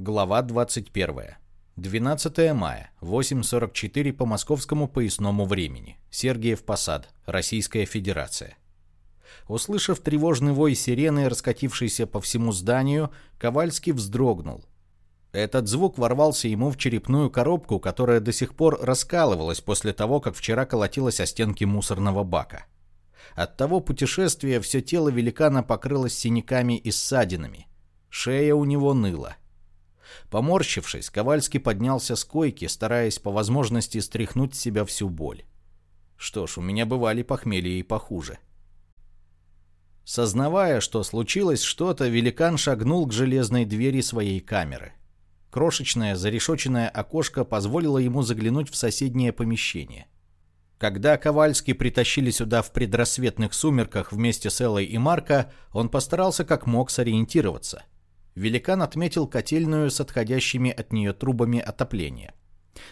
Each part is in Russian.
Глава 21. 12 мая, 8.44 по московскому поясному времени. Сергиев Посад, Российская Федерация. Услышав тревожный вой сирены, раскатившийся по всему зданию, Ковальский вздрогнул. Этот звук ворвался ему в черепную коробку, которая до сих пор раскалывалась после того, как вчера колотилась о стенки мусорного бака. От того путешествия все тело великана покрылось синяками и ссадинами. Шея у него ныла. Поморщившись, Ковальский поднялся с койки, стараясь по возможности стряхнуть с себя всю боль. Что ж, у меня бывали похмелья и похуже. Сознавая, что случилось что-то, великан шагнул к железной двери своей камеры. Крошечное зарешоченное окошко позволило ему заглянуть в соседнее помещение – когда Ковальский притащили сюда в предрассветных сумерках вместе с Эллой и Марко, он постарался как мог сориентироваться. Великан отметил котельную с отходящими от нее трубами отопления.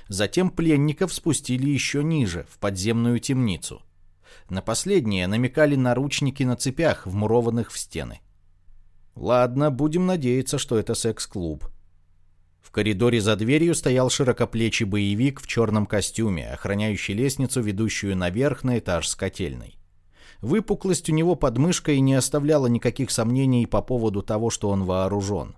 Затем пленников спустили еще ниже, в подземную темницу. На последнее намекали наручники на цепях, вмурованных в стены. Ладно, будем надеяться, что это секс-клуб. В коридоре за дверью стоял широкоплечий боевик в черном костюме, охраняющий лестницу, ведущую наверх на этаж с котельной. Выпуклость у него под мышкой не оставляла никаких сомнений по поводу того, что он вооружен.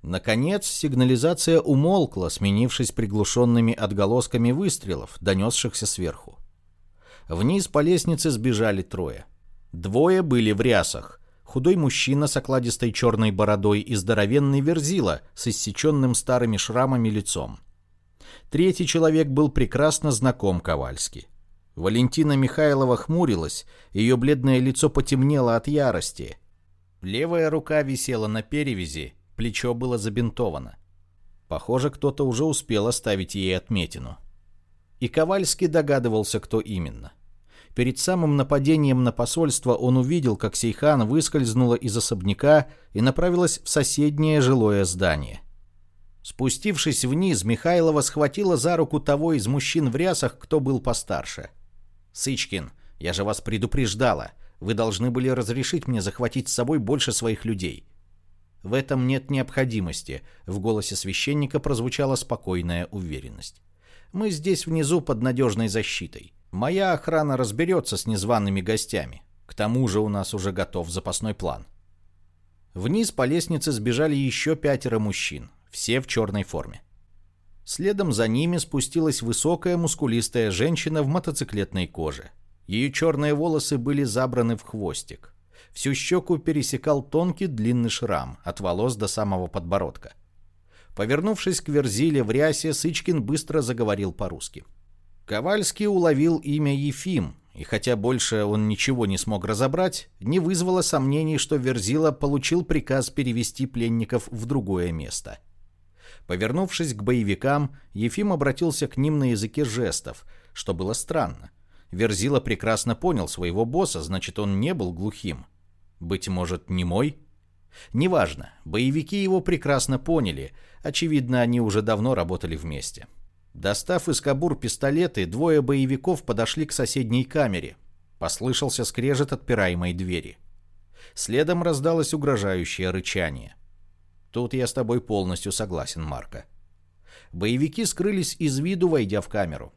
Наконец, сигнализация умолкла, сменившись приглушенными отголосками выстрелов, донесшихся сверху. Вниз по лестнице сбежали трое. Двое были в рясах, худой мужчина с окладистой черной бородой и здоровенный верзила с иссеченным старыми шрамами лицом. Третий человек был прекрасно знаком Ковальски. Валентина Михайлова хмурилась, ее бледное лицо потемнело от ярости. Левая рука висела на перевязи, плечо было забинтовано. Похоже, кто-то уже успел оставить ей отметину. И Ковальский догадывался, кто именно. Перед самым нападением на посольство он увидел, как Сейхан выскользнула из особняка и направилась в соседнее жилое здание. Спустившись вниз, Михайлова схватила за руку того из мужчин в рясах, кто был постарше. «Сычкин, я же вас предупреждала. Вы должны были разрешить мне захватить с собой больше своих людей». В этом нет необходимости, в голосе священника прозвучала спокойная уверенность. Мы здесь внизу под надежной защитой. Моя охрана разберется с незваными гостями. К тому же у нас уже готов запасной план. Вниз по лестнице сбежали еще пятеро мужчин, все в черной форме. Следом за ними спустилась высокая мускулистая женщина в мотоциклетной коже. Ее черные волосы были забраны в хвостик. Всю щеку пересекал тонкий длинный шрам от волос до самого подбородка. Повернувшись к Верзиле в рясе, Сычкин быстро заговорил по-русски. — Ковальский уловил имя Ефим, и хотя больше он ничего не смог разобрать, не вызвало сомнений, что Верзила получил приказ перевести пленников в другое место. Повернувшись к боевикам, Ефим обратился к ним на языке жестов, что было странно. Верзила прекрасно понял своего босса, значит, он не был глухим. Быть может, не мой? Неважно, боевики его прекрасно поняли, очевидно, они уже давно работали вместе. — Достав из кобур пистолеты, двое боевиков подошли к соседней камере. Послышался скрежет отпираемой двери. Следом раздалось угрожающее рычание. Тут я с тобой полностью согласен, Марко. Боевики скрылись из виду, войдя в камеру.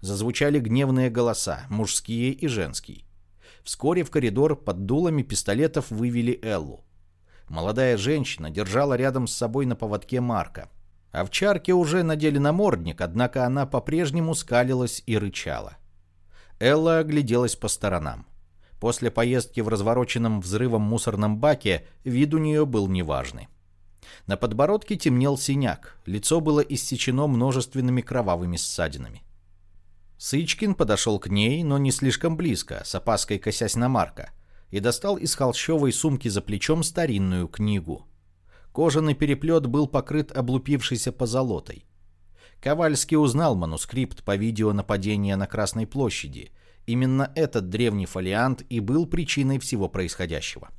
Зазвучали гневные голоса, мужские и женские. Вскоре в коридор под дулами пистолетов вывели Эллу. Молодая женщина держала рядом с собой на поводке Марка. Овчарки уже надели намордник, однако она по-прежнему скалилась и рычала. Элла огляделась по сторонам. После поездки в развороченном взрывом мусорном баке вид у нее был неважный. На подбородке темнел синяк, лицо было иссечено множественными кровавыми ссадинами. Сычкин подошел к ней, но не слишком близко, с опаской косясь на Марка, и достал из холщовой сумки за плечом старинную книгу. Кожаный переплет был покрыт облупившейся позолотой. Ковальский узнал манускрипт по видео нападения на Красной площади. Именно этот древний фолиант и был причиной всего происходящего.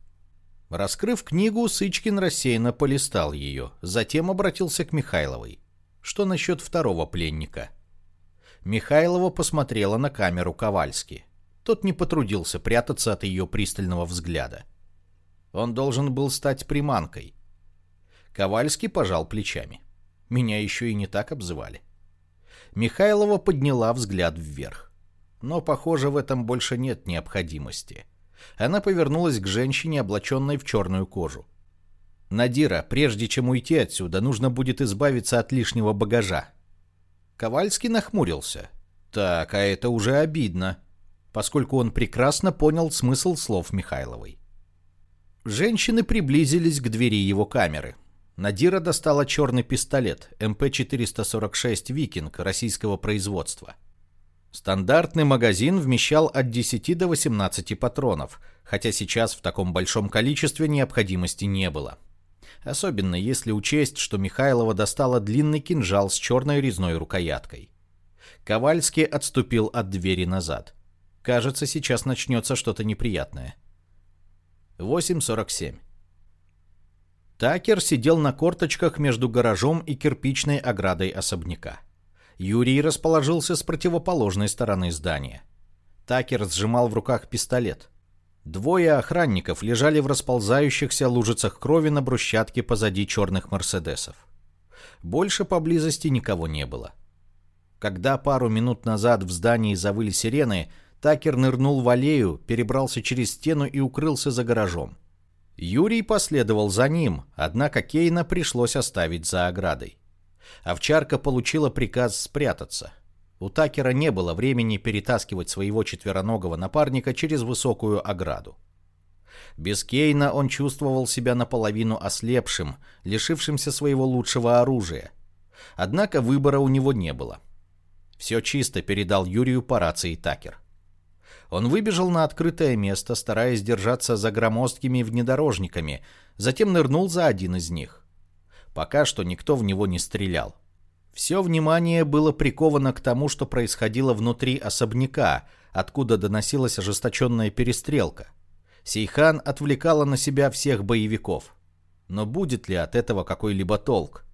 Раскрыв книгу, Сычкин рассеянно полистал ее, затем обратился к Михайловой. Что насчет второго пленника? Михайлова посмотрела на камеру Ковальски. Тот не потрудился прятаться от ее пристального взгляда. Он должен был стать приманкой. Ковальский пожал плечами. Меня еще и не так обзывали. Михайлова подняла взгляд вверх. Но, похоже, в этом больше нет необходимости. Она повернулась к женщине, облаченной в черную кожу. «Надира, прежде чем уйти отсюда, нужно будет избавиться от лишнего багажа». Ковальский нахмурился. «Так, а это уже обидно», поскольку он прекрасно понял смысл слов Михайловой. Женщины приблизились к двери его камеры. Надира достала черный пистолет МП-446 «Викинг» российского производства. Стандартный магазин вмещал от 10 до 18 патронов, хотя сейчас в таком большом количестве необходимости не было. Особенно если учесть, что Михайлова достала длинный кинжал с черной резной рукояткой. Ковальский отступил от двери назад. Кажется, сейчас начнется что-то неприятное. 8.47. Такер сидел на корточках между гаражом и кирпичной оградой особняка. Юрий расположился с противоположной стороны здания. Такер сжимал в руках пистолет. Двое охранников лежали в расползающихся лужицах крови на брусчатке позади черных «Мерседесов». Больше поблизости никого не было. Когда пару минут назад в здании завыли сирены, Такер нырнул в аллею, перебрался через стену и укрылся за гаражом. Юрий последовал за ним, однако Кейна пришлось оставить за оградой. Овчарка получила приказ спрятаться. У Такера не было времени перетаскивать своего четвероногого напарника через высокую ограду. Без Кейна он чувствовал себя наполовину ослепшим, лишившимся своего лучшего оружия. Однако выбора у него не было. Все чисто передал Юрию по рации Такер. Он выбежал на открытое место, стараясь держаться за громоздкими внедорожниками, затем нырнул за один из них. Пока что никто в него не стрелял. Все внимание было приковано к тому, что происходило внутри особняка, откуда доносилась ожесточенная перестрелка. Сейхан отвлекала на себя всех боевиков. Но будет ли от этого какой-либо толк?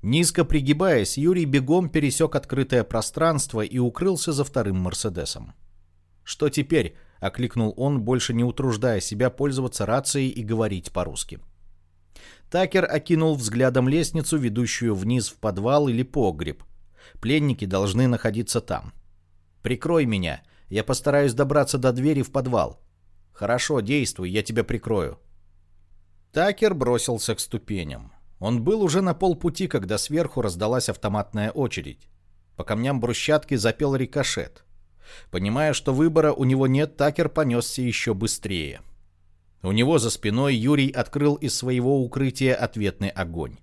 Низко пригибаясь, Юрий бегом пересек открытое пространство и укрылся за вторым «Мерседесом». «Что теперь?» — окликнул он, больше не утруждая себя пользоваться рацией и говорить по-русски. Такер окинул взглядом лестницу, ведущую вниз в подвал или погреб. Пленники должны находиться там. «Прикрой меня. Я постараюсь добраться до двери в подвал». «Хорошо, действуй, я тебя прикрою». Такер бросился к ступеням. Он был уже на полпути, когда сверху раздалась автоматная очередь. По камням брусчатки запел рикошет. Понимая, что выбора у него нет, Такер понесся еще быстрее. У него за спиной Юрий открыл из своего укрытия ответный огонь.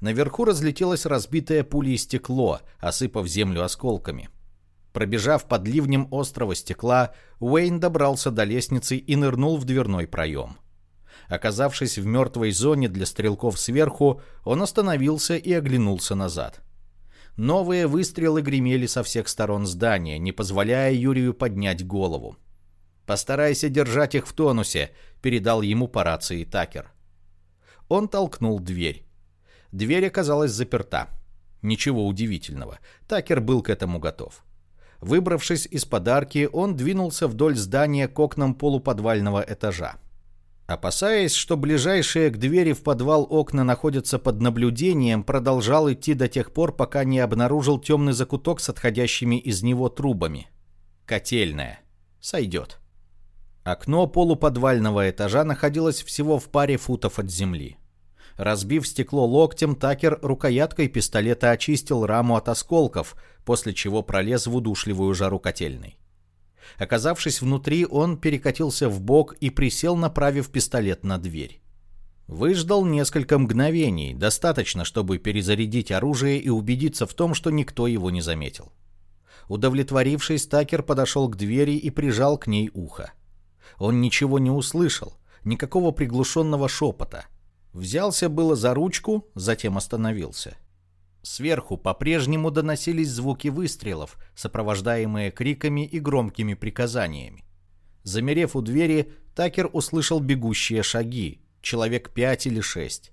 Наверху разлетелось разбитое пулей стекло, осыпав землю осколками. Пробежав под ливнем острого стекла, Уэйн добрался до лестницы и нырнул в дверной проем. Оказавшись в мертвой зоне для стрелков сверху, он остановился и оглянулся назад. Новые выстрелы гремели со всех сторон здания, не позволяя Юрию поднять голову. «Постарайся держать их в тонусе», — передал ему по рации Такер. Он толкнул дверь. Дверь оказалась заперта. Ничего удивительного. Такер был к этому готов. Выбравшись из подарки, он двинулся вдоль здания к окнам полуподвального этажа. Опасаясь, что ближайшие к двери в подвал окна находятся под наблюдением, продолжал идти до тех пор, пока не обнаружил темный закуток с отходящими из него трубами. Котельная. Сойдет. Окно полуподвального этажа находилось всего в паре футов от земли. Разбив стекло локтем, Такер рукояткой пистолета очистил раму от осколков, после чего пролез в удушливую жару котельной. Оказавшись внутри, он перекатился в бок и присел, направив пистолет на дверь. Выждал несколько мгновений, достаточно, чтобы перезарядить оружие и убедиться в том, что никто его не заметил. Удовлетворившись, Такер подошел к двери и прижал к ней ухо. Он ничего не услышал, никакого приглушенного шепота. Взялся было за ручку, затем остановился. Сверху по-прежнему доносились звуки выстрелов, сопровождаемые криками и громкими приказаниями. Замерев у двери, Такер услышал бегущие шаги, человек пять или шесть.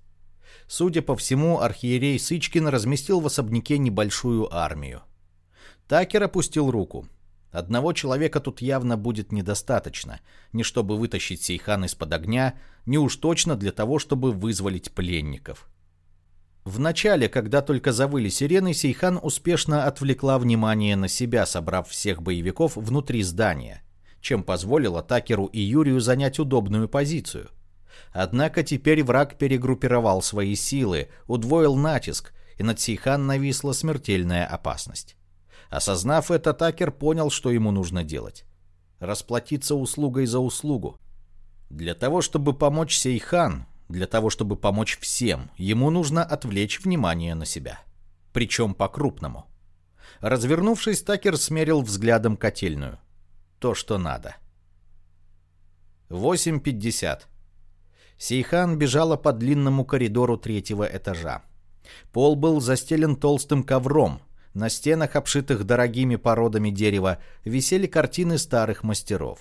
Судя по всему, архиерей Сычкин разместил в особняке небольшую армию. Такер опустил руку. Одного человека тут явно будет недостаточно, не чтобы вытащить Сейхан из-под огня, не уж точно для того, чтобы вызволить пленников. Вначале, когда только завыли сирены, Сейхан успешно отвлекла внимание на себя, собрав всех боевиков внутри здания, чем позволила Такеру и Юрию занять удобную позицию. Однако теперь враг перегруппировал свои силы, удвоил натиск, и над Сейхан нависла смертельная опасность. Осознав это, Такер понял, что ему нужно делать. Расплатиться услугой за услугу. Для того, чтобы помочь Сейхан, для того, чтобы помочь всем, ему нужно отвлечь внимание на себя. Причем по-крупному. Развернувшись, Такер смерил взглядом котельную. То, что надо. 8.50. Сейхан бежала по длинному коридору третьего этажа. Пол был застелен толстым ковром. На стенах, обшитых дорогими породами дерева, висели картины старых мастеров.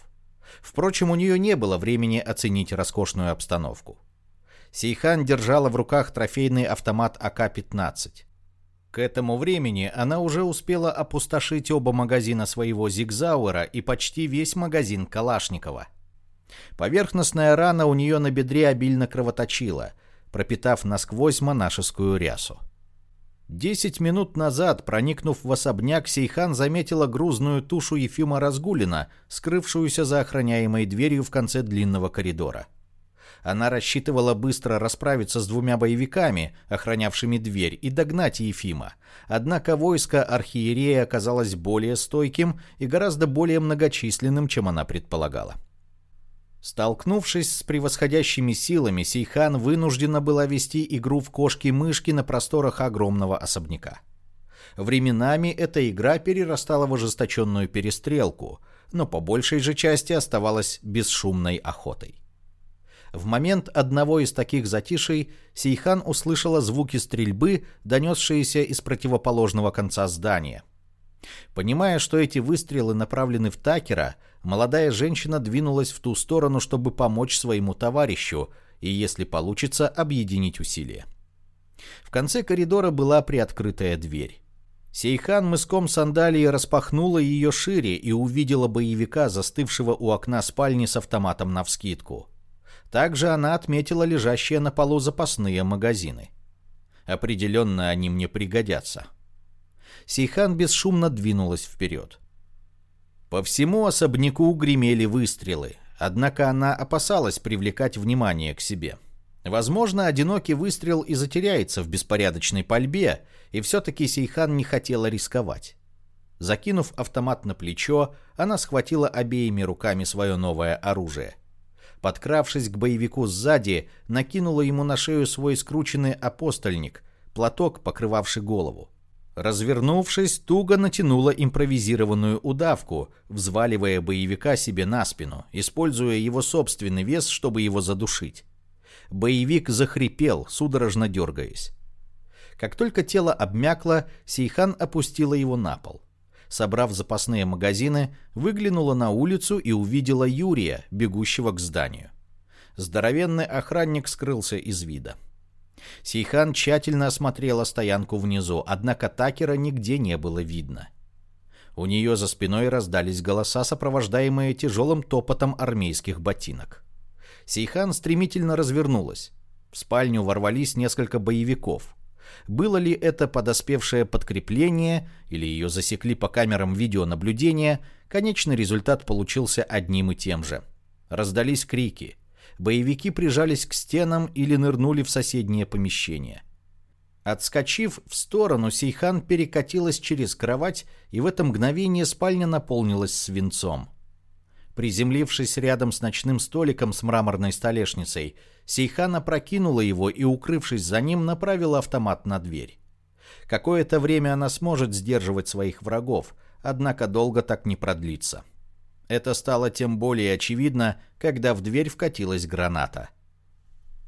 Впрочем, у нее не было времени оценить роскошную обстановку. Сейхан держала в руках трофейный автомат АК-15. К этому времени она уже успела опустошить оба магазина своего Зигзауэра и почти весь магазин Калашникова. Поверхностная рана у нее на бедре обильно кровоточила, пропитав насквозь монашескую рясу. Десять минут назад, проникнув в особняк, Сейхан заметила грузную тушу Ефима Разгулина, скрывшуюся за охраняемой дверью в конце длинного коридора. Она рассчитывала быстро расправиться с двумя боевиками, охранявшими дверь, и догнать Ефима. Однако войско архиерея оказалось более стойким и гораздо более многочисленным, чем она предполагала. Столкнувшись с превосходящими силами, Сейхан вынуждена была вести игру в кошки-мышки на просторах огромного особняка. Временами эта игра перерастала в ожесточенную перестрелку, но по большей же части оставалась бесшумной охотой. В момент одного из таких затишей Сейхан услышала звуки стрельбы, донесшиеся из противоположного конца здания. Понимая, что эти выстрелы направлены в Такера, молодая женщина двинулась в ту сторону, чтобы помочь своему товарищу и, если получится, объединить усилия. В конце коридора была приоткрытая дверь. Сейхан мыском сандалии распахнула ее шире и увидела боевика, застывшего у окна спальни с автоматом навскидку. Также она отметила лежащие на полу запасные магазины. Определенно они мне пригодятся. Сейхан бесшумно двинулась вперед. По всему особняку гремели выстрелы, однако она опасалась привлекать внимание к себе. Возможно, одинокий выстрел и затеряется в беспорядочной пальбе, и все-таки Сейхан не хотела рисковать. Закинув автомат на плечо, она схватила обеими руками свое новое оружие – Подкравшись к боевику сзади, накинула ему на шею свой скрученный апостольник, платок, покрывавший голову. Развернувшись, туго натянула импровизированную удавку, взваливая боевика себе на спину, используя его собственный вес, чтобы его задушить. Боевик захрипел, судорожно дергаясь. Как только тело обмякло, Сейхан опустила его на пол собрав запасные магазины, выглянула на улицу и увидела Юрия, бегущего к зданию. Здоровенный охранник скрылся из вида. Сейхан тщательно осмотрела стоянку внизу, однако Такера нигде не было видно. У нее за спиной раздались голоса, сопровождаемые тяжелым топотом армейских ботинок. Сейхан стремительно развернулась. В спальню ворвались несколько боевиков. Было ли это подоспевшее подкрепление или ее засекли по камерам видеонаблюдения, конечный результат получился одним и тем же. Раздались крики. Боевики прижались к стенам или нырнули в соседнее помещение. Отскочив в сторону, Сейхан перекатилась через кровать, и в это мгновение спальня наполнилась свинцом. Приземлившись рядом с ночным столиком с мраморной столешницей, Сейхан опрокинула его и, укрывшись за ним, направила автомат на дверь. Какое-то время она сможет сдерживать своих врагов, однако долго так не продлится. Это стало тем более очевидно, когда в дверь вкатилась граната –